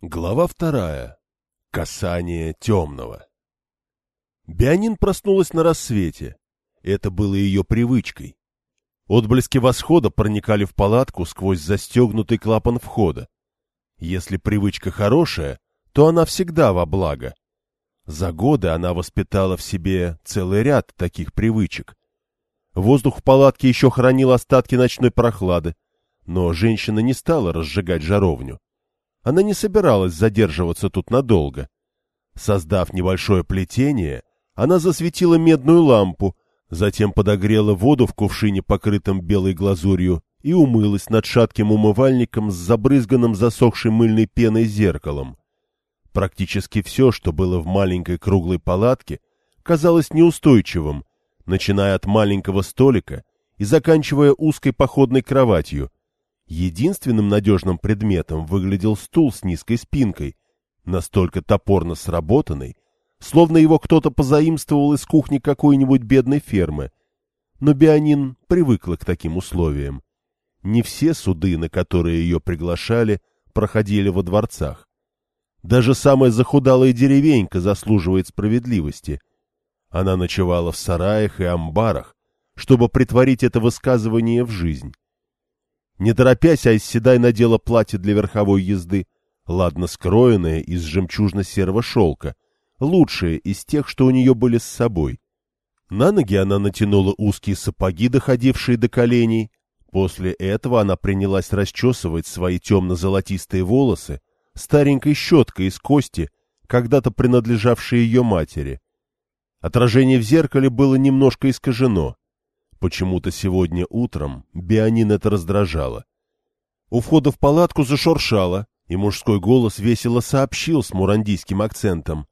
Глава вторая. Касание темного. Бианин проснулась на рассвете. Это было ее привычкой. Отблески восхода проникали в палатку сквозь застегнутый клапан входа. Если привычка хорошая, то она всегда во благо. За годы она воспитала в себе целый ряд таких привычек. Воздух в палатке еще хранил остатки ночной прохлады, но женщина не стала разжигать жаровню. Она не собиралась задерживаться тут надолго. Создав небольшое плетение, она засветила медную лампу, затем подогрела воду в кувшине, покрытом белой глазурью, и умылась над шатким умывальником с забрызганным засохшей мыльной пеной зеркалом. Практически все, что было в маленькой круглой палатке, казалось неустойчивым, начиная от маленького столика и заканчивая узкой походной кроватью, Единственным надежным предметом выглядел стул с низкой спинкой, настолько топорно сработанный, словно его кто-то позаимствовал из кухни какой-нибудь бедной фермы. Но Бианин привыкла к таким условиям. Не все суды, на которые ее приглашали, проходили во дворцах. Даже самая захудалая деревенька заслуживает справедливости. Она ночевала в сараях и амбарах, чтобы притворить это высказывание в жизнь. Не торопясь, Айсседай надела платье для верховой езды, ладно скроенное из жемчужно-серого шелка, лучшее из тех, что у нее были с собой. На ноги она натянула узкие сапоги, доходившие до коленей. После этого она принялась расчесывать свои темно-золотистые волосы старенькой щеткой из кости, когда-то принадлежавшей ее матери. Отражение в зеркале было немножко искажено. Почему-то сегодня утром Бианин это раздражало. У входа в палатку зашуршало, и мужской голос весело сообщил с мурандийским акцентом.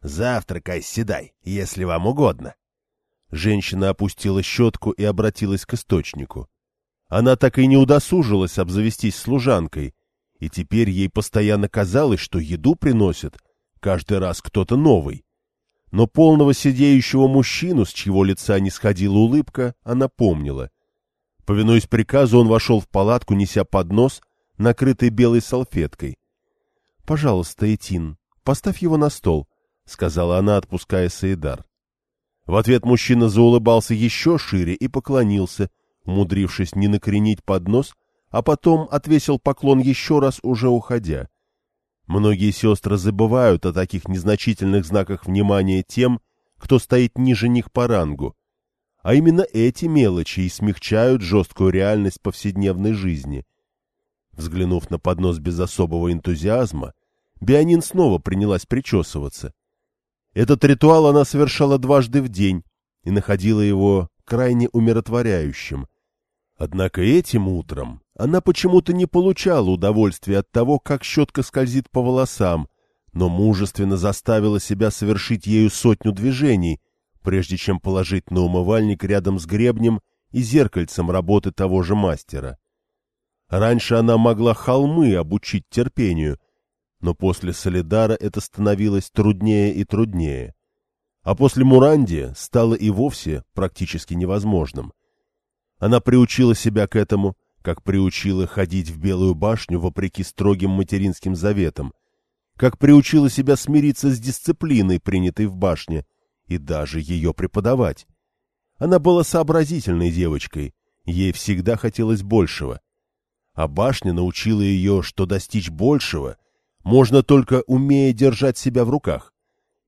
«Завтракай, седай, если вам угодно». Женщина опустила щетку и обратилась к источнику. Она так и не удосужилась обзавестись служанкой, и теперь ей постоянно казалось, что еду приносят каждый раз кто-то новый но полного сидеющего мужчину, с чьего лица не сходила улыбка, она помнила. Повинуясь приказу, он вошел в палатку, неся поднос, накрытый белой салфеткой. — Пожалуйста, Этин, поставь его на стол, — сказала она, отпуская Саидар. В ответ мужчина заулыбался еще шире и поклонился, умудрившись не накренить поднос, а потом отвесил поклон еще раз, уже уходя. Многие сестры забывают о таких незначительных знаках внимания тем, кто стоит ниже них по рангу. А именно эти мелочи и смягчают жесткую реальность повседневной жизни. Взглянув на поднос без особого энтузиазма, Бианин снова принялась причесываться. Этот ритуал она совершала дважды в день и находила его крайне умиротворяющим. Однако этим утром она почему-то не получала удовольствия от того, как щетка скользит по волосам, но мужественно заставила себя совершить ею сотню движений, прежде чем положить на умывальник рядом с гребнем и зеркальцем работы того же мастера. Раньше она могла холмы обучить терпению, но после Солидара это становилось труднее и труднее. А после Муранди стало и вовсе практически невозможным. Она приучила себя к этому — как приучила ходить в Белую башню вопреки строгим материнским заветам, как приучила себя смириться с дисциплиной, принятой в башне, и даже ее преподавать. Она была сообразительной девочкой, ей всегда хотелось большего. А башня научила ее, что достичь большего можно только умея держать себя в руках.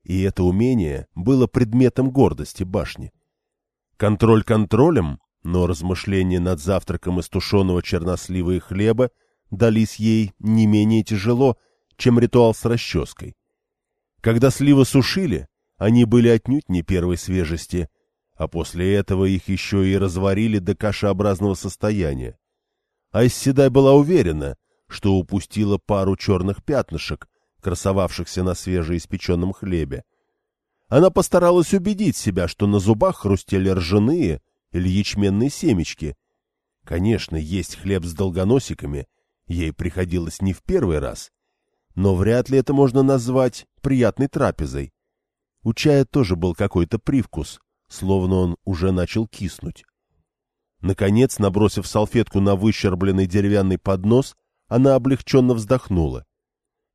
И это умение было предметом гордости башни. Контроль контролем, но размышления над завтраком из тушеного чернослива и хлеба дались ей не менее тяжело, чем ритуал с расческой. Когда сливы сушили, они были отнюдь не первой свежести, а после этого их еще и разварили до кашеобразного состояния. Айсседай была уверена, что упустила пару черных пятнышек, красовавшихся на свежеиспеченном хлебе. Она постаралась убедить себя, что на зубах хрустели ржаные, или ячменные семечки. Конечно, есть хлеб с долгоносиками ей приходилось не в первый раз, но вряд ли это можно назвать приятной трапезой. У чая тоже был какой-то привкус, словно он уже начал киснуть. Наконец, набросив салфетку на выщербленный деревянный поднос, она облегченно вздохнула.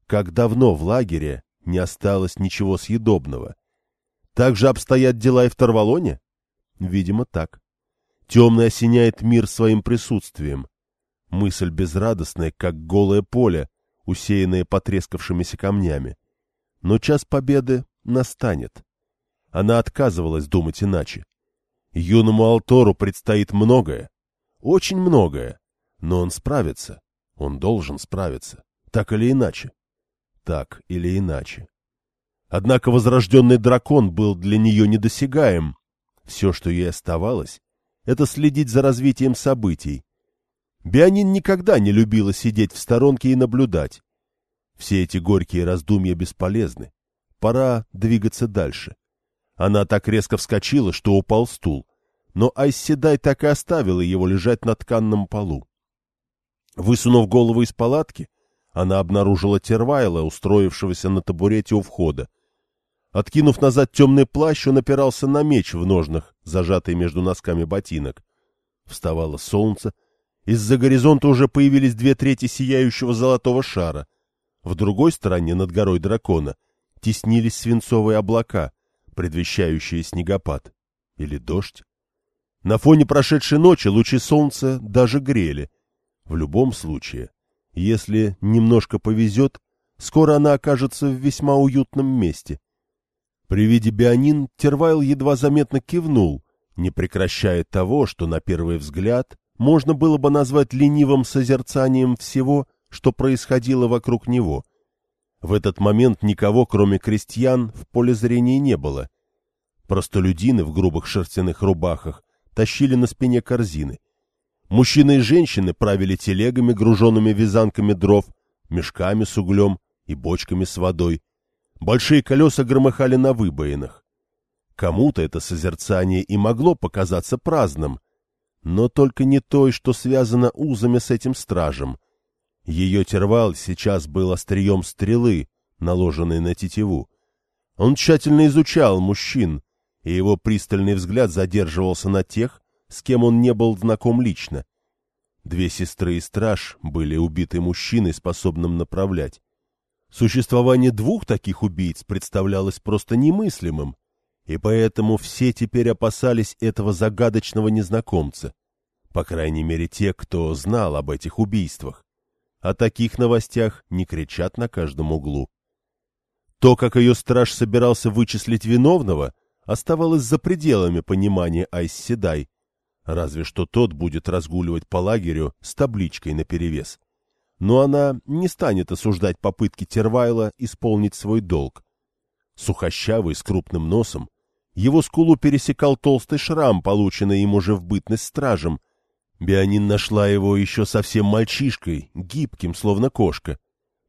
как давно в лагере не осталось ничего съедобного. Так же обстоят дела и в Тарвалоне? Видимо, так. Темный осеняет мир своим присутствием. Мысль безрадостная, как голое поле, усеянное потрескавшимися камнями. Но час победы настанет. Она отказывалась думать иначе. Юному Алтору предстоит многое, очень многое, но он справится, он должен справиться, так или иначе. Так или иначе. Однако возрожденный дракон был для нее недосягаем. Все, что ей оставалось, это следить за развитием событий. Бианин никогда не любила сидеть в сторонке и наблюдать. Все эти горькие раздумья бесполезны. Пора двигаться дальше. Она так резко вскочила, что упал стул. Но Айседай так и оставила его лежать на тканном полу. Высунув голову из палатки, она обнаружила Тервайла, устроившегося на табурете у входа. Откинув назад темный плащ, он опирался на меч в ножнах, зажатый между носками ботинок. Вставало солнце. Из-за горизонта уже появились две трети сияющего золотого шара. В другой стороне, над горой дракона, теснились свинцовые облака, предвещающие снегопад. Или дождь. На фоне прошедшей ночи лучи солнца даже грели. В любом случае, если немножко повезет, скоро она окажется в весьма уютном месте. При виде Бионин Тервайл едва заметно кивнул, не прекращая того, что на первый взгляд можно было бы назвать ленивым созерцанием всего, что происходило вокруг него. В этот момент никого, кроме крестьян, в поле зрения не было. Простолюдины в грубых шерстяных рубахах тащили на спине корзины. Мужчины и женщины правили телегами, груженными вязанками дров, мешками с углем и бочками с водой. Большие колеса громыхали на выбоинах. Кому-то это созерцание и могло показаться праздным, но только не той, что связано узами с этим стражем. Ее тервал сейчас был острием стрелы, наложенной на тетиву. Он тщательно изучал мужчин, и его пристальный взгляд задерживался на тех, с кем он не был знаком лично. Две сестры и страж были убиты мужчиной, способным направлять. Существование двух таких убийц представлялось просто немыслимым, и поэтому все теперь опасались этого загадочного незнакомца, по крайней мере те, кто знал об этих убийствах. О таких новостях не кричат на каждом углу. То, как ее страж собирался вычислить виновного, оставалось за пределами понимания Айсседай, разве что тот будет разгуливать по лагерю с табличкой наперевес но она не станет осуждать попытки Тервайла исполнить свой долг. Сухощавый, с крупным носом, его скулу пересекал толстый шрам, полученный им уже в бытность стражем. Бионин нашла его еще совсем мальчишкой, гибким, словно кошка.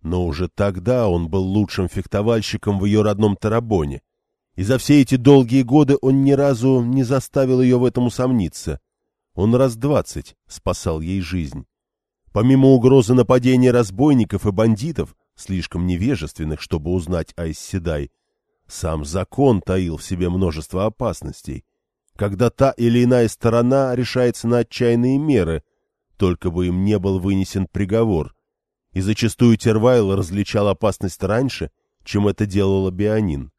Но уже тогда он был лучшим фехтовальщиком в ее родном Тарабоне. И за все эти долгие годы он ни разу не заставил ее в этом усомниться. Он раз двадцать спасал ей жизнь. Помимо угрозы нападения разбойников и бандитов, слишком невежественных, чтобы узнать Айсседай, сам закон таил в себе множество опасностей. Когда та или иная сторона решается на отчаянные меры, только бы им не был вынесен приговор. И зачастую Тервайл различал опасность раньше, чем это делала Бионин.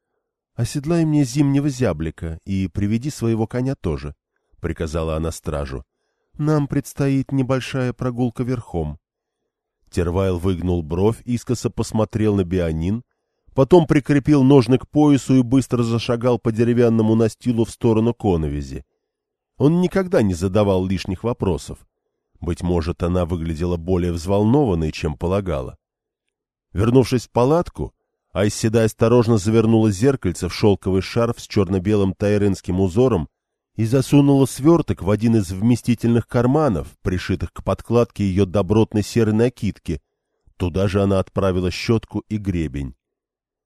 — Оседлай мне зимнего зяблика и приведи своего коня тоже, — приказала она стражу. Нам предстоит небольшая прогулка верхом. Тервайл выгнул бровь, искоса посмотрел на Бионин, потом прикрепил ножны к поясу и быстро зашагал по деревянному настилу в сторону коновизи. Он никогда не задавал лишних вопросов. Быть может, она выглядела более взволнованной, чем полагала. Вернувшись в палатку, Айседа осторожно завернула зеркальце в шелковый шарф с черно-белым тайренским узором и засунула сверток в один из вместительных карманов, пришитых к подкладке ее добротной серой накидки. Туда же она отправила щетку и гребень.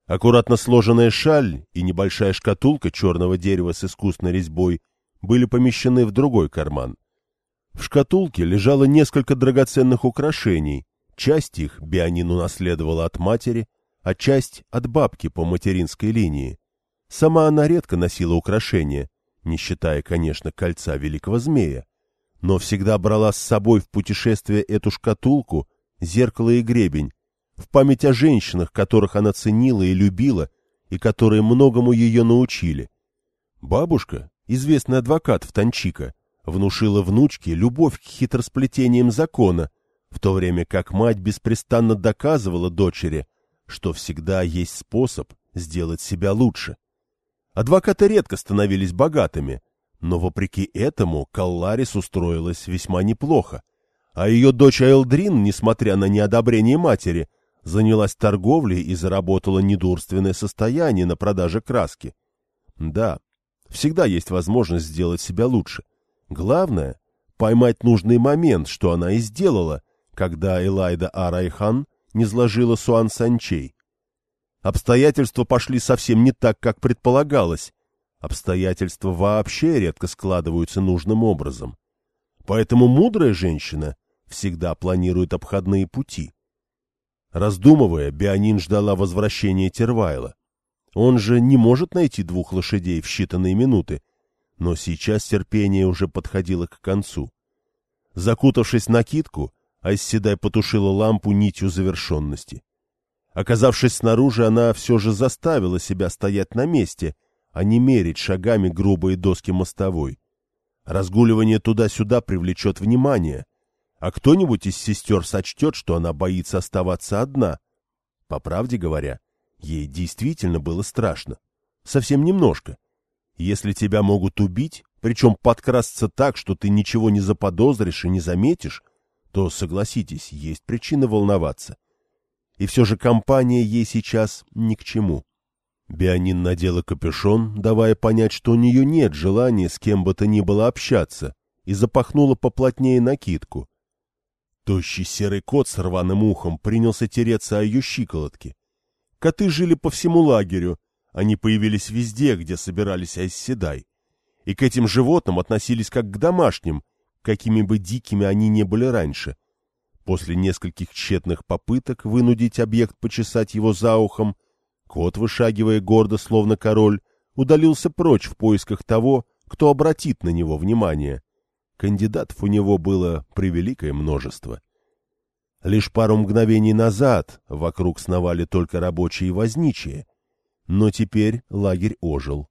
Аккуратно сложенная шаль и небольшая шкатулка черного дерева с искусной резьбой были помещены в другой карман. В шкатулке лежало несколько драгоценных украшений. Часть их Бионин унаследовала от матери, а часть — от бабки по материнской линии. Сама она редко носила украшения, не считая, конечно, кольца великого змея, но всегда брала с собой в путешествие эту шкатулку, зеркало и гребень, в память о женщинах, которых она ценила и любила, и которые многому ее научили. Бабушка, известный адвокат в Танчика, внушила внучке любовь к хитросплетениям закона, в то время как мать беспрестанно доказывала дочери, что всегда есть способ сделать себя лучше. Адвокаты редко становились богатыми, но вопреки этому Калларис устроилась весьма неплохо, а ее дочь Элдрин, несмотря на неодобрение матери, занялась торговлей и заработала недурственное состояние на продаже краски. Да, всегда есть возможность сделать себя лучше. Главное — поймать нужный момент, что она и сделала, когда Элайда Арайхан не сложила Суан Санчей. Обстоятельства пошли совсем не так, как предполагалось. Обстоятельства вообще редко складываются нужным образом. Поэтому мудрая женщина всегда планирует обходные пути. Раздумывая, Бионин ждала возвращения Тервайла. Он же не может найти двух лошадей в считанные минуты, но сейчас терпение уже подходило к концу. Закутавшись накидку, Айсседай потушила лампу нитью завершенности. Оказавшись снаружи, она все же заставила себя стоять на месте, а не мерить шагами грубые доски мостовой. Разгуливание туда-сюда привлечет внимание, а кто-нибудь из сестер сочтет, что она боится оставаться одна. По правде говоря, ей действительно было страшно. Совсем немножко. Если тебя могут убить, причем подкрасться так, что ты ничего не заподозришь и не заметишь, то, согласитесь, есть причина волноваться. И все же компания ей сейчас ни к чему. Бионин надела капюшон, давая понять, что у нее нет желания с кем бы то ни было общаться, и запахнула поплотнее накидку. Тощий серый кот с рваным ухом принялся тереться о ее щиколотки. Коты жили по всему лагерю, они появились везде, где собирались Айсседай. И к этим животным относились как к домашним, какими бы дикими они не были раньше. После нескольких тщетных попыток вынудить объект почесать его за ухом, кот, вышагивая гордо, словно король, удалился прочь в поисках того, кто обратит на него внимание. Кандидатов у него было превеликое множество. Лишь пару мгновений назад вокруг сновали только рабочие и возничие, но теперь лагерь ожил.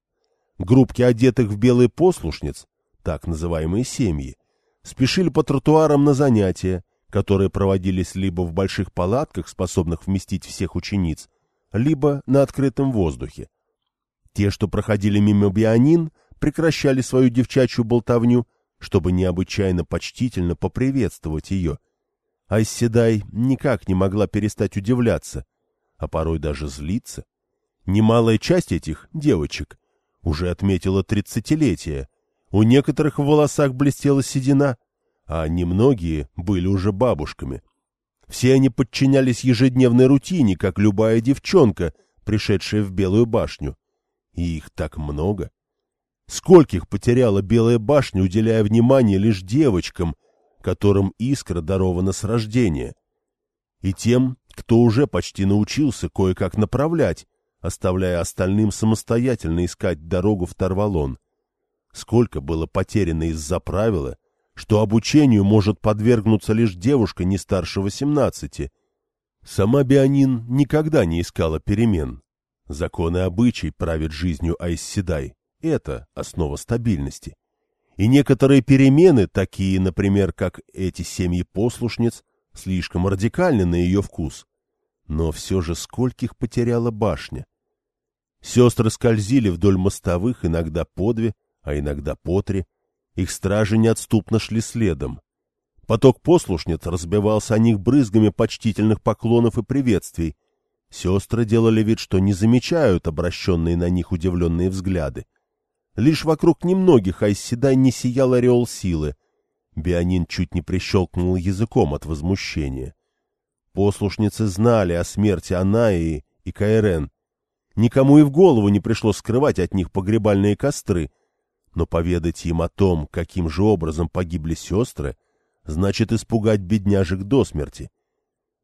Группки одетых в белые послушниц, так называемые семьи, спешили по тротуарам на занятия, которые проводились либо в больших палатках, способных вместить всех учениц, либо на открытом воздухе. Те, что проходили мимо Бианин, прекращали свою девчачью болтовню, чтобы необычайно почтительно поприветствовать ее. Айседай никак не могла перестать удивляться, а порой даже злиться. Немалая часть этих девочек уже отметила тридцатилетие. У некоторых в волосах блестела седина, а немногие были уже бабушками. Все они подчинялись ежедневной рутине, как любая девчонка, пришедшая в Белую башню. И их так много. Скольких потеряла Белая башня, уделяя внимание лишь девочкам, которым искра дарована с рождения, и тем, кто уже почти научился кое-как направлять, оставляя остальным самостоятельно искать дорогу в Тарвалон. Сколько было потеряно из-за правила, что обучению может подвергнуться лишь девушка не старше восемнадцати. Сама Бионин никогда не искала перемен. Законы обычай правят жизнью Айсседай. Это основа стабильности. И некоторые перемены, такие, например, как эти семьи послушниц, слишком радикальны на ее вкус. Но все же скольких потеряла башня. Сестры скользили вдоль мостовых, иногда по две, а иногда по три. Их стражи неотступно шли следом. Поток послушниц разбивался о них брызгами почтительных поклонов и приветствий. Сестры делали вид, что не замечают обращенные на них удивленные взгляды. Лишь вокруг немногих Айседай не сиял ореол силы. Бионин чуть не прищелкнул языком от возмущения. Послушницы знали о смерти Анаи и Кайрен, Никому и в голову не пришло скрывать от них погребальные костры, но поведать им о том, каким же образом погибли сестры, значит испугать бедняжек до смерти.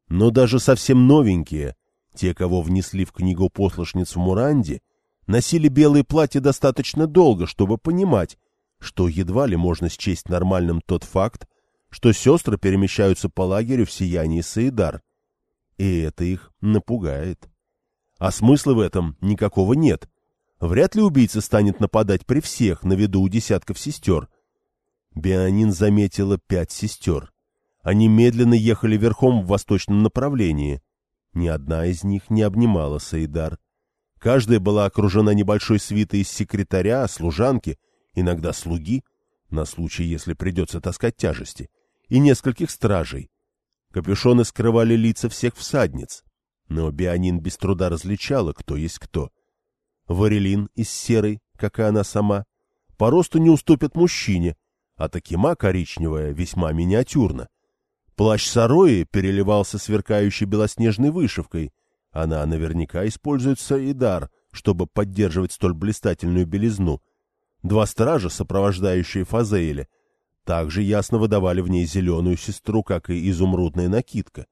Но даже совсем новенькие, те, кого внесли в книгу послушниц в Муранде, носили белые платья достаточно долго, чтобы понимать, что едва ли можно счесть нормальным тот факт, что сестры перемещаются по лагерю в сиянии Саидар. и это их напугает. А смысла в этом никакого нет. Вряд ли убийца станет нападать при всех на виду у десятков сестер. Бианин заметила пять сестер. Они медленно ехали верхом в восточном направлении. Ни одна из них не обнимала Саидар. Каждая была окружена небольшой свитой из секретаря, служанки, иногда слуги, на случай, если придется таскать тяжести, и нескольких стражей. Капюшоны скрывали лица всех всадниц, но Бианин без труда различала, кто есть кто. Варелин из серой, как и она сама, по росту не уступит мужчине, а Такима коричневая весьма миниатюрна. Плащ Сарои переливался сверкающей белоснежной вышивкой, она наверняка использует Саидар, чтобы поддерживать столь блистательную белизну. Два стража, сопровождающие Фазеэля, также ясно выдавали в ней зеленую сестру, как и изумрудная накидка.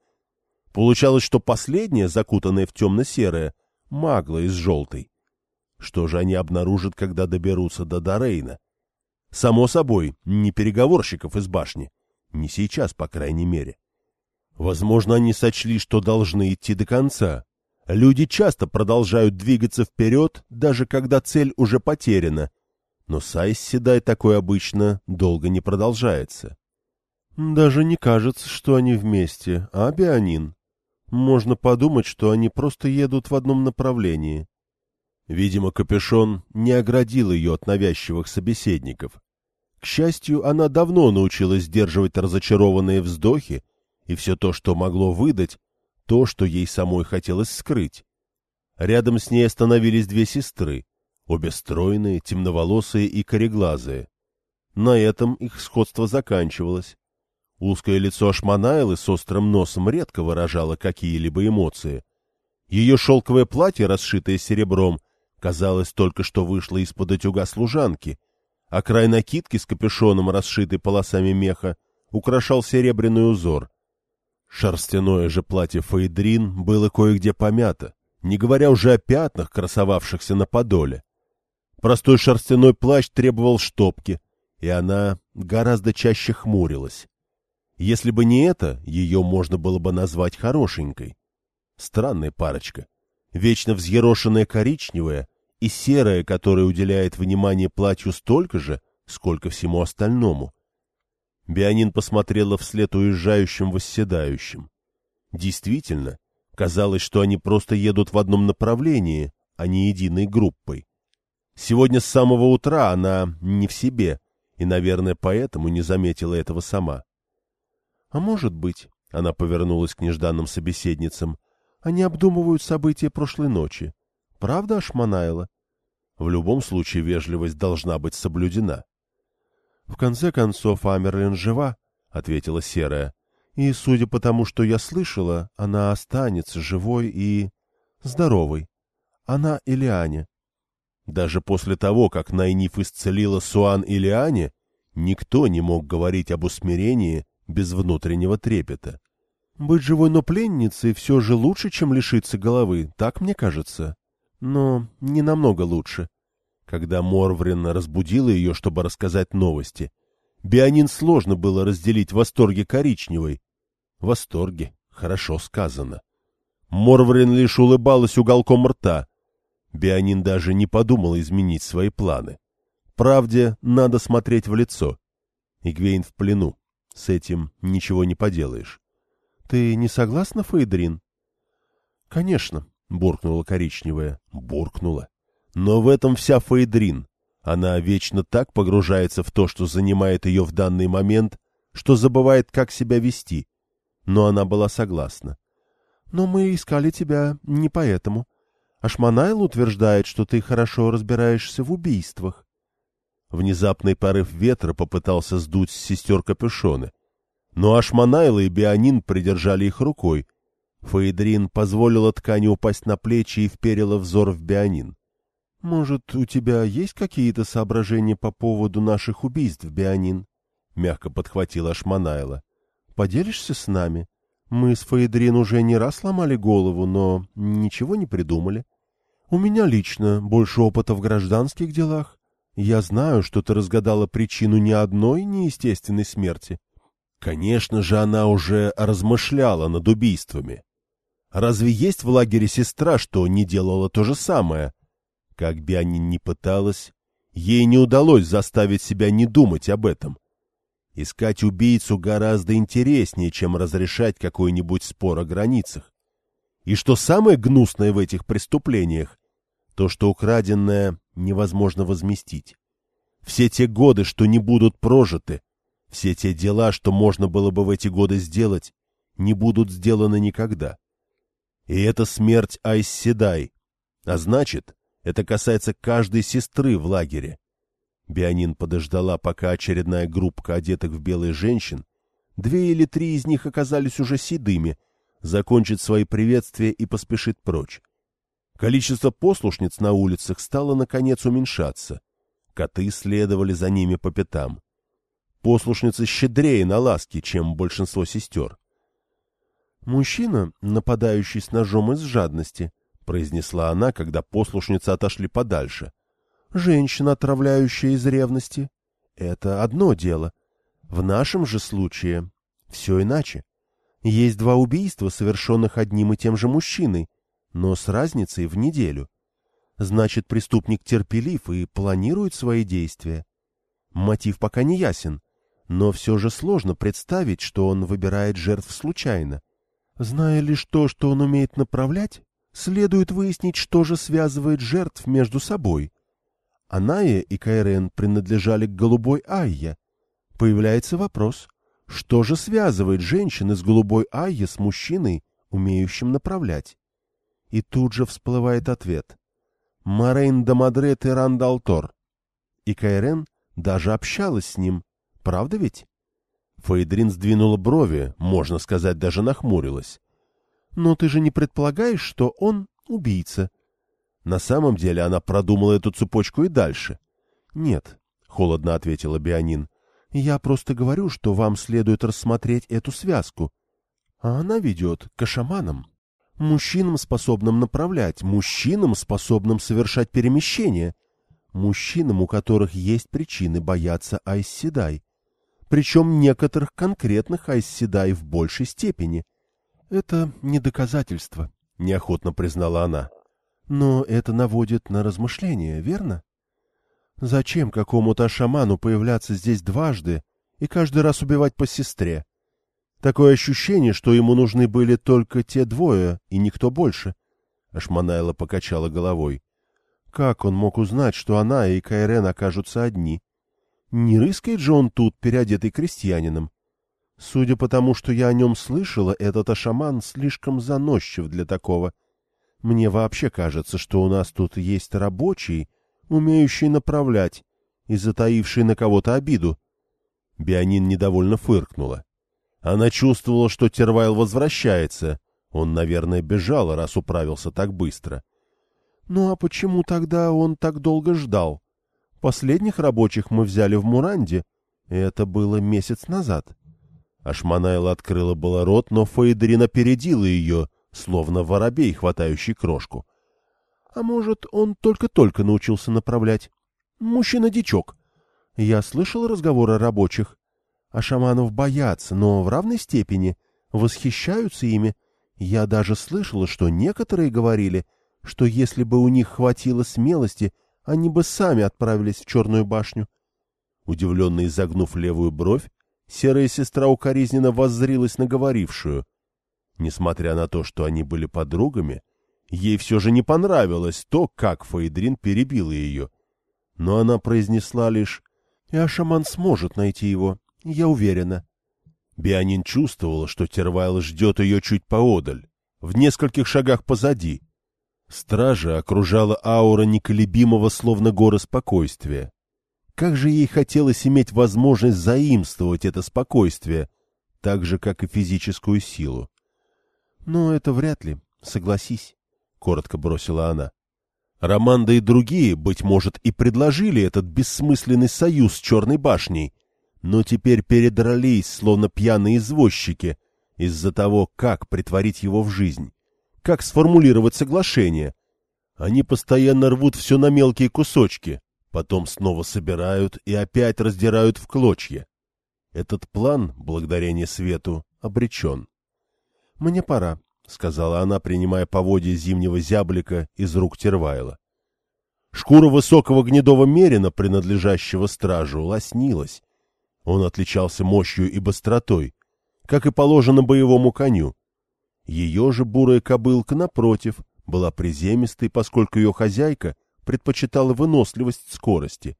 Получалось, что последняя, закутанная в темно-серое, магла из желтой. Что же они обнаружат, когда доберутся до Дорейна? Само собой, не переговорщиков из башни. Не сейчас, по крайней мере. Возможно, они сочли, что должны идти до конца, Люди часто продолжают двигаться вперед, даже когда цель уже потеряна. Но с Айсседай такое обычно долго не продолжается. Даже не кажется, что они вместе, а Бианин? Можно подумать, что они просто едут в одном направлении. Видимо, капюшон не оградил ее от навязчивых собеседников. К счастью, она давно научилась сдерживать разочарованные вздохи, и все то, что могло выдать, то, что ей самой хотелось скрыть. Рядом с ней остановились две сестры, обе стройные, темноволосые и кореглазые. На этом их сходство заканчивалось. Узкое лицо Ашманайлы с острым носом редко выражало какие-либо эмоции. Ее шелковое платье, расшитое серебром, казалось, только что вышло из-под утюга служанки, а край накидки с капюшоном, расшитый полосами меха, украшал серебряный узор. Шерстяное же платье Фаидрин было кое-где помято, не говоря уже о пятнах, красовавшихся на подоле. Простой шерстяной плащ требовал штопки, и она гораздо чаще хмурилась. Если бы не это, ее можно было бы назвать хорошенькой. Странная парочка. Вечно взъерошенная коричневая и серая, которая уделяет внимание платью столько же, сколько всему остальному. Бианин посмотрела вслед уезжающим восседающим. Действительно, казалось, что они просто едут в одном направлении, а не единой группой. Сегодня с самого утра она не в себе, и, наверное, поэтому не заметила этого сама. — А может быть, — она повернулась к нежданным собеседницам, — они обдумывают события прошлой ночи. Правда, Ашманайла? В любом случае вежливость должна быть соблюдена. В конце концов, Амерлин жива, — ответила Серая. И, судя по тому, что я слышала, она останется живой и... здоровой. Она Илиане. Даже после того, как Найниф исцелила Суан Илиане, никто не мог говорить об усмирении без внутреннего трепета. Быть живой, но пленницей все же лучше, чем лишиться головы, так мне кажется. Но не намного лучше. — когда Морврин разбудила ее, чтобы рассказать новости, Бианин сложно было разделить восторги коричневой. Восторги, хорошо сказано. Морврин лишь улыбалась уголком рта. Бианин даже не подумал изменить свои планы. Правде надо смотреть в лицо. Игвейн в плену. С этим ничего не поделаешь. — Ты не согласна, Фейдрин? — Конечно, — буркнула коричневая. Буркнула. Но в этом вся Фейдрин. Она вечно так погружается в то, что занимает ее в данный момент, что забывает, как себя вести. Но она была согласна. «Но мы искали тебя не поэтому. Ашманайл утверждает, что ты хорошо разбираешься в убийствах». Внезапный порыв ветра попытался сдуть с сестер капюшоны. Но Ашманайл и Бианин придержали их рукой. Фейдрин позволила ткани упасть на плечи и вперила взор в Бианин. «Может, у тебя есть какие-то соображения по поводу наших убийств, Бианин?» — мягко подхватила Ашманайла. «Поделишься с нами? Мы с Фаедрин уже не раз ломали голову, но ничего не придумали. У меня лично больше опыта в гражданских делах. Я знаю, что ты разгадала причину ни одной неестественной смерти». Конечно же, она уже размышляла над убийствами. Разве есть в лагере сестра, что не делала то же самое? Как бы они ни пыталась, ей не удалось заставить себя не думать об этом. Искать убийцу гораздо интереснее, чем разрешать какой-нибудь спор о границах. И что самое гнусное в этих преступлениях, то, что украденное невозможно возместить. Все те годы, что не будут прожиты, все те дела, что можно было бы в эти годы сделать, не будут сделаны никогда. И это смерть Айсседай, а значит, это касается каждой сестры в лагере. Бианин подождала, пока очередная группка одетых в белые женщин, две или три из них оказались уже седыми, закончит свои приветствия и поспешит прочь. Количество послушниц на улицах стало, наконец, уменьшаться. Коты следовали за ними по пятам. Послушницы щедрее на ласки, чем большинство сестер. «Мужчина, нападающий с ножом из жадности», — произнесла она, когда послушницы отошли подальше. «Женщина, отравляющая из ревности. Это одно дело. В нашем же случае все иначе. Есть два убийства, совершенных одним и тем же мужчиной, но с разницей в неделю. Значит, преступник терпелив и планирует свои действия. Мотив пока не ясен, но все же сложно представить, что он выбирает жертв случайно. Зная лишь то, что он умеет направлять, следует выяснить, что же связывает жертв между собой. Аная и Кайрен принадлежали к голубой Айе. Появляется вопрос, что же связывает женщин из голубой Айе с мужчиной, умеющим направлять? И тут же всплывает ответ. Морейн Дамадрет и Рандалтор. И Кайрен даже общалась с ним, правда ведь? Фейдрин сдвинула брови, можно сказать, даже нахмурилась. «Но ты же не предполагаешь, что он убийца?» На самом деле она продумала эту цепочку и дальше. «Нет», — холодно ответила Бианин, — «я просто говорю, что вам следует рассмотреть эту связку. А она ведет к шаманам, мужчинам, способным направлять, мужчинам, способным совершать перемещения, мужчинам, у которых есть причины бояться Айсседай, причем некоторых конкретных Айсседай в большей степени. Это не доказательство, — неохотно признала она. Но это наводит на размышления, верно? Зачем какому-то шаману появляться здесь дважды и каждый раз убивать по сестре? Такое ощущение, что ему нужны были только те двое и никто больше. Ашманайла покачала головой. Как он мог узнать, что она и Кайрен окажутся одни? Не рыскает же он тут, переодетый крестьянином. Судя по тому, что я о нем слышала, этот ашаман слишком заносчив для такого. Мне вообще кажется, что у нас тут есть рабочий, умеющий направлять и затаивший на кого-то обиду. Бианин недовольно фыркнула. Она чувствовала, что Тервайл возвращается. Он, наверное, бежал, раз управился так быстро. Ну а почему тогда он так долго ждал? Последних рабочих мы взяли в Муранде. Это было месяц назад. Ашманайла открыла было рот, но Фаидрин опередила ее, словно воробей, хватающий крошку. А может, он только-только научился направлять? Мужчина-дичок. Я слышал разговоры рабочих. А шаманов боятся, но в равной степени восхищаются ими. Я даже слышала, что некоторые говорили, что если бы у них хватило смелости они бы сами отправились в Черную башню. Удивленно изогнув левую бровь, серая сестра укоризненно воззрилась на говорившую. Несмотря на то, что они были подругами, ей все же не понравилось то, как Фаидрин перебила ее. Но она произнесла лишь «Я шаман сможет найти его, я уверена». Бианин чувствовала, что Тервайл ждет ее чуть поодаль, в нескольких шагах позади, Стража окружала аура неколебимого, словно горы спокойствия. Как же ей хотелось иметь возможность заимствовать это спокойствие, так же, как и физическую силу. — Но это вряд ли, согласись, — коротко бросила она. Романда и другие, быть может, и предложили этот бессмысленный союз с Черной башней, но теперь передрались, словно пьяные извозчики, из-за того, как притворить его в жизнь как сформулировать соглашение. Они постоянно рвут все на мелкие кусочки, потом снова собирают и опять раздирают в клочья. Этот план, благодарение свету, обречен. — Мне пора, — сказала она, принимая поводья зимнего зяблика из рук Тервайла. Шкура высокого гнедого мерина, принадлежащего стражу, лоснилась. Он отличался мощью и быстротой, как и положено боевому коню. Ее же бурая кобылка, напротив, была приземистой, поскольку ее хозяйка предпочитала выносливость скорости.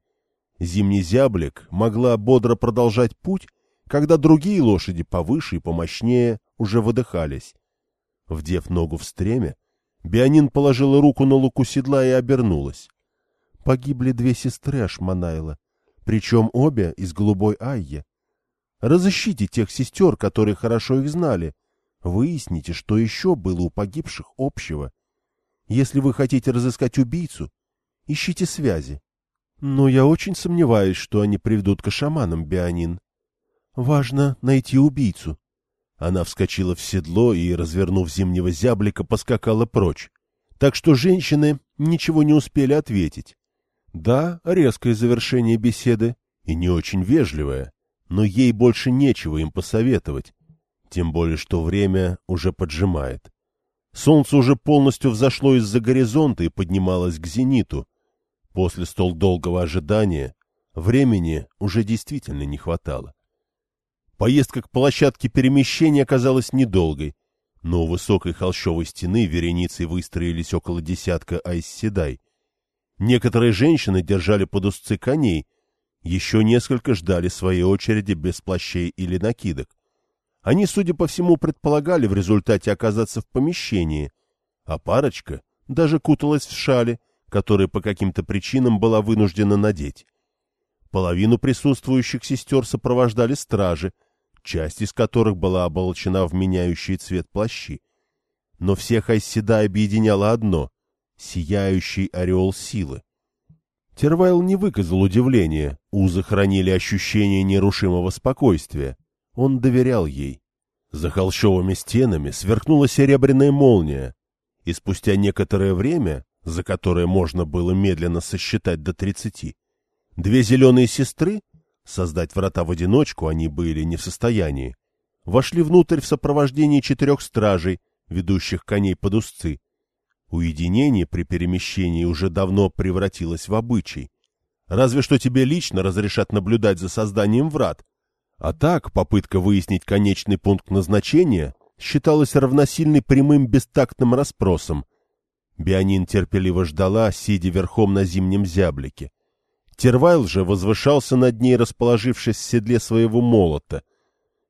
Зимний зяблик могла бодро продолжать путь, когда другие лошади повыше и помощнее уже выдыхались. Вдев ногу в стремя, Бианин положила руку на луку седла и обернулась. Погибли две сестры Ашманайла, причем обе из голубой Айе. Разыщите тех сестер, которые хорошо их знали. Выясните, что еще было у погибших общего. Если вы хотите разыскать убийцу, ищите связи. Но я очень сомневаюсь, что они приведут к шаманам, Бианин. Важно найти убийцу. Она вскочила в седло и, развернув зимнего зяблика, поскакала прочь. Так что женщины ничего не успели ответить. Да, резкое завершение беседы и не очень вежливое, но ей больше нечего им посоветовать, тем более что время уже поджимает. Солнце уже полностью взошло из-за горизонта и поднималось к зениту. После столь долгого ожидания времени уже действительно не хватало. Поездка к площадке перемещения оказалась недолгой, но у высокой холщовой стены вереницей выстроились около десятка айсседай. Некоторые женщины держали под узцы коней, еще несколько ждали своей очереди без плащей или накидок. Они, судя по всему, предполагали в результате оказаться в помещении, а парочка даже куталась в шале, которую по каким-то причинам была вынуждена надеть. Половину присутствующих сестер сопровождали стражи, часть из которых была оболочена в меняющий цвет плащи. Но всех Айседа объединяло одно сияющий ореол силы. Тервайл не выказал удивления, узы хранили ощущение нерушимого спокойствия. Он доверял ей. За холщовыми стенами сверкнула серебряная молния, и спустя некоторое время, за которое можно было медленно сосчитать до тридцати, две зеленые сестры, создать врата в одиночку они были не в состоянии, вошли внутрь в сопровождении четырех стражей, ведущих коней под узцы, Уединение при перемещении уже давно превратилось в обычай. Разве что тебе лично разрешат наблюдать за созданием врат. А так, попытка выяснить конечный пункт назначения считалась равносильной прямым бестактным расспросом. Бианин терпеливо ждала, сидя верхом на зимнем зяблике. Тервайл же возвышался над ней, расположившись в седле своего молота.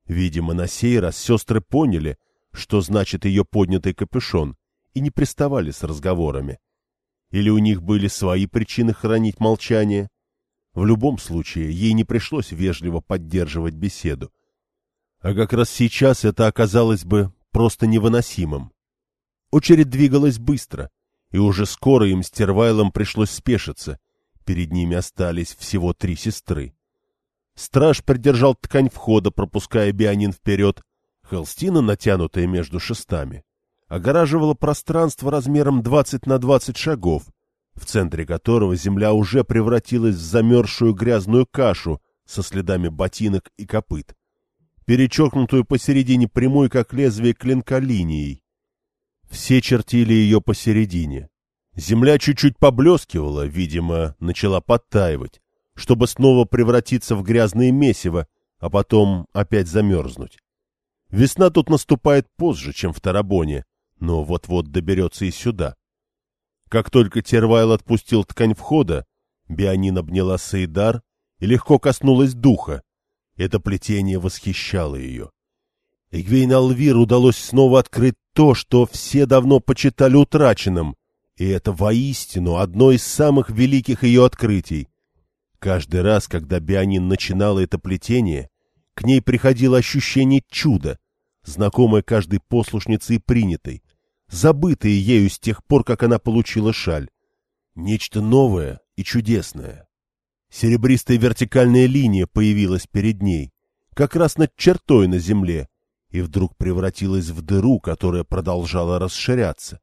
Видимо, на сей раз сестры поняли, что значит ее поднятый капюшон и не приставали с разговорами. Или у них были свои причины хранить молчание? В любом случае, ей не пришлось вежливо поддерживать беседу. А как раз сейчас это оказалось бы просто невыносимым. Очередь двигалась быстро, и уже скоро им с Тервайлом пришлось спешиться. Перед ними остались всего три сестры. Страж придержал ткань входа, пропуская Бианин вперед, холстина, натянутая между шестами огораживало пространство размером 20 на 20 шагов, в центре которого земля уже превратилась в замерзшую грязную кашу со следами ботинок и копыт, перечеркнутую посередине прямой, как лезвие клинка линией. Все чертили ее посередине. Земля чуть-чуть поблескивала, видимо, начала подтаивать, чтобы снова превратиться в грязное месиво, а потом опять замерзнуть. Весна тут наступает позже, чем в Тарабоне, но вот-вот доберется и сюда. Как только Тервайл отпустил ткань входа, Бианин обняла Саидар и легко коснулась духа. Это плетение восхищало ее. Игвейн Алвир удалось снова открыть то, что все давно почитали утраченным, и это воистину одно из самых великих ее открытий. Каждый раз, когда Бианин начинала это плетение, к ней приходило ощущение чуда, знакомое каждой послушнице и принятой, забытые ею с тех пор, как она получила шаль. Нечто новое и чудесное. Серебристая вертикальная линия появилась перед ней, как раз над чертой на земле, и вдруг превратилась в дыру, которая продолжала расширяться.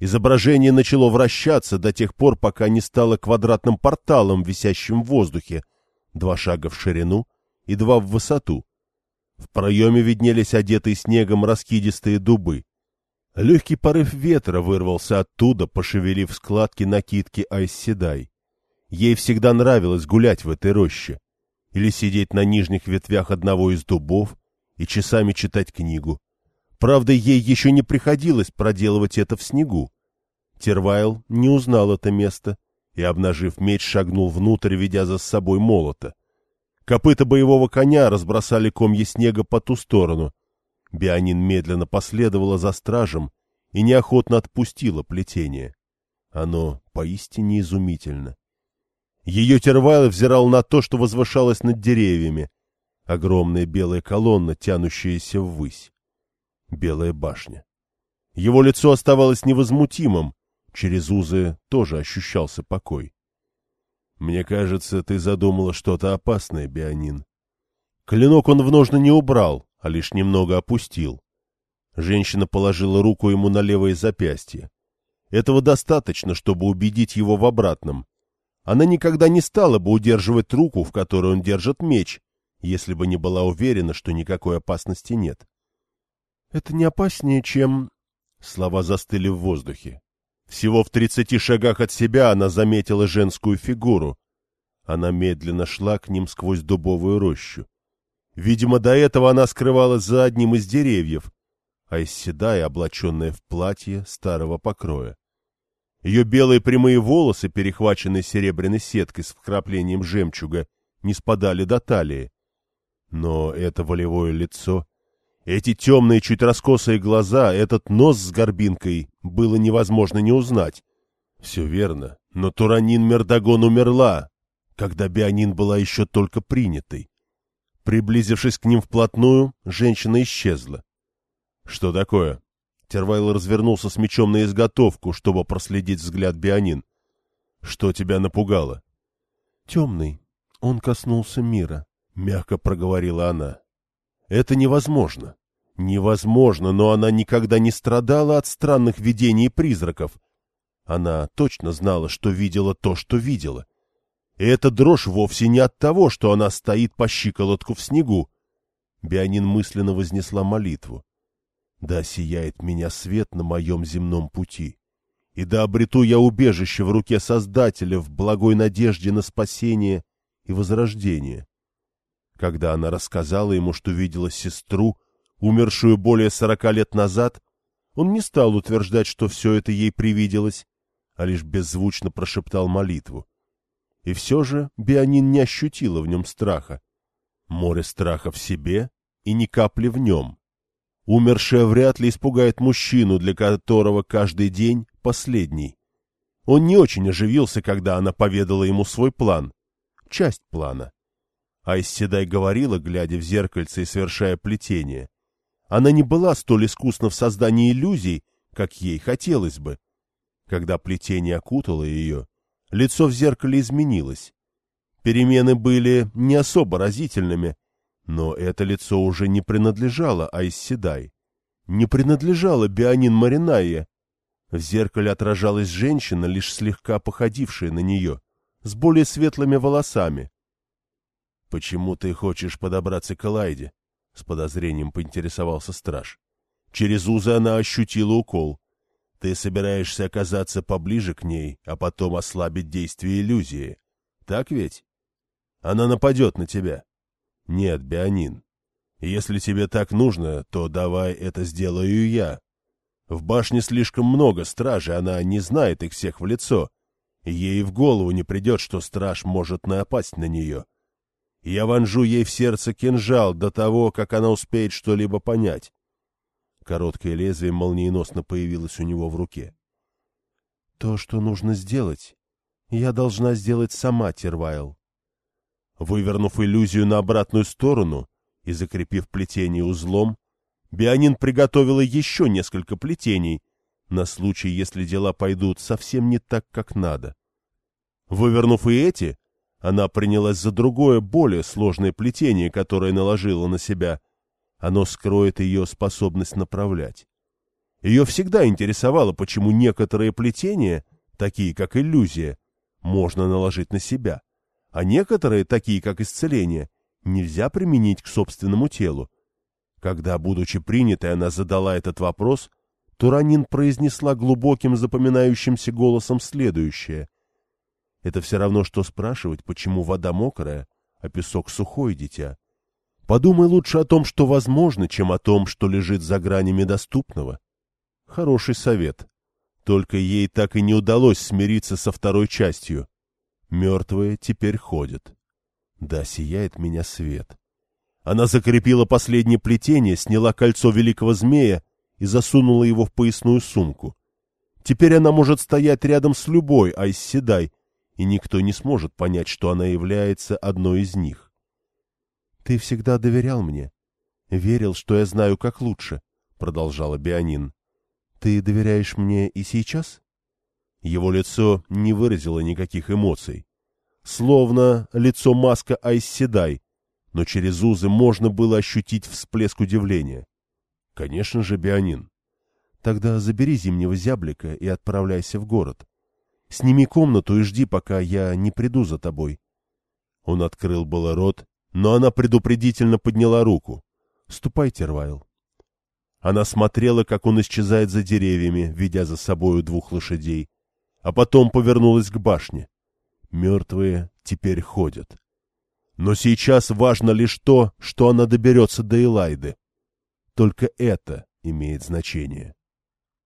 Изображение начало вращаться до тех пор, пока не стало квадратным порталом, висящим в воздухе, два шага в ширину и два в высоту. В проеме виднелись одетые снегом раскидистые дубы. Легкий порыв ветра вырвался оттуда, пошевелив складки накидки Айсседай. Ей всегда нравилось гулять в этой роще или сидеть на нижних ветвях одного из дубов и часами читать книгу. Правда, ей еще не приходилось проделывать это в снегу. Тервайл не узнал это место и, обнажив меч, шагнул внутрь, ведя за собой молота. Копыта боевого коня разбросали комья снега по ту сторону. Бианин медленно последовала за стражем и неохотно отпустила плетение. Оно поистине изумительно. Ее Тервайл взирал на то, что возвышалось над деревьями. Огромная белая колонна, тянущаяся ввысь. Белая башня. Его лицо оставалось невозмутимым, через узы тоже ощущался покой. «Мне кажется, ты задумала что-то опасное, Бианин». Клинок он в ножны не убрал, а лишь немного опустил. Женщина положила руку ему на левое запястье. Этого достаточно, чтобы убедить его в обратном. Она никогда не стала бы удерживать руку, в которой он держит меч, если бы не была уверена, что никакой опасности нет. «Это не опаснее, чем...» Слова застыли в воздухе. Всего в тридцати шагах от себя она заметила женскую фигуру. Она медленно шла к ним сквозь дубовую рощу. Видимо, до этого она скрывалась за одним из деревьев, а исседая, облаченная в платье старого покроя. Ее белые прямые волосы, перехваченные серебряной сеткой с вкраплением жемчуга, не спадали до талии. Но это волевое лицо, эти темные, чуть раскосые глаза, этот нос с горбинкой было невозможно не узнать. Все верно, но Туранин Мердагон умерла, когда Бианин была еще только принятой. Приблизившись к ним вплотную, женщина исчезла. — Что такое? Тервайл развернулся с мечом на изготовку, чтобы проследить взгляд Бианин. — Что тебя напугало? — Темный. Он коснулся мира, — мягко проговорила она. — Это невозможно. Невозможно, но она никогда не страдала от странных видений призраков. Она точно знала, что видела то, что видела. И эта дрожь вовсе не от того, что она стоит по щиколотку в снегу. Бианин мысленно вознесла молитву. Да сияет меня свет на моем земном пути, и да обрету я убежище в руке Создателя в благой надежде на спасение и возрождение. Когда она рассказала ему, что видела сестру, умершую более сорока лет назад, он не стал утверждать, что все это ей привиделось, а лишь беззвучно прошептал молитву. И все же Бианин не ощутила в нем страха. Море страха в себе и ни капли в нем. Умершая вряд ли испугает мужчину, для которого каждый день последний. Он не очень оживился, когда она поведала ему свой план. Часть плана. Айсседай говорила, глядя в зеркальце и совершая плетение. Она не была столь искусна в создании иллюзий, как ей хотелось бы. Когда плетение окутало ее, лицо в зеркале изменилось. Перемены были не особо разительными, но это лицо уже не принадлежало Айсседай. Не принадлежало Бианин Маринайе. В зеркале отражалась женщина, лишь слегка походившая на нее, с более светлыми волосами. — Почему ты хочешь подобраться к Элайде? — с подозрением поинтересовался страж. Через узы она ощутила укол. — Ты собираешься оказаться поближе к ней, а потом ослабить действие иллюзии. Так ведь? Она нападет на тебя. — нет, Бианин. Если тебе так нужно, то давай это сделаю я. В башне слишком много стражей, она не знает их всех в лицо. Ей в голову не придет, что страж может напасть на нее. Я вонжу ей в сердце кинжал до того, как она успеет что-либо понять. Короткое лезвие молниеносно появилось у него в руке. — То, что нужно сделать, я должна сделать сама, Тервайл. Вывернув иллюзию на обратную сторону и закрепив плетение узлом, Бианин приготовила еще несколько плетений на случай, если дела пойдут совсем не так, как надо. Вывернув и эти, она принялась за другое, более сложное плетение, которое наложила на себя. Оно скроет ее способность направлять. Ее всегда интересовало, почему некоторые плетения, такие как иллюзия, можно наложить на себя а некоторые, такие как исцеление, нельзя применить к собственному телу. Когда, будучи принятой, она задала этот вопрос, Туранин произнесла глубоким запоминающимся голосом следующее. Это все равно, что спрашивать, почему вода мокрая, а песок сухой, дитя. Подумай лучше о том, что возможно, чем о том, что лежит за гранями доступного. Хороший совет. Только ей так и не удалось смириться со второй частью. Мертвые теперь ходят. Да, сияет меня свет. Она закрепила последнее плетение, сняла кольцо великого змея и засунула его в поясную сумку. Теперь она может стоять рядом с любой Айсседай, и никто не сможет понять, что она является одной из них. «Ты всегда доверял мне. Верил, что я знаю, как лучше», — продолжала Бианин. «Ты доверяешь мне и сейчас?» Его лицо не выразило никаких эмоций. Словно лицо маска Айсседай, но через узы можно было ощутить всплеск удивления. «Конечно же, Бианин. Тогда забери зимнего зяблика и отправляйся в город. Сними комнату и жди, пока я не приду за тобой». Он открыл было рот, но она предупредительно подняла руку. «Ступай, Тервайл». Она смотрела, как он исчезает за деревьями, ведя за собою двух лошадей, а потом повернулась к башне. Мертвые теперь ходят. Но сейчас важно лишь то, что она доберется до Элайды. Только это имеет значение.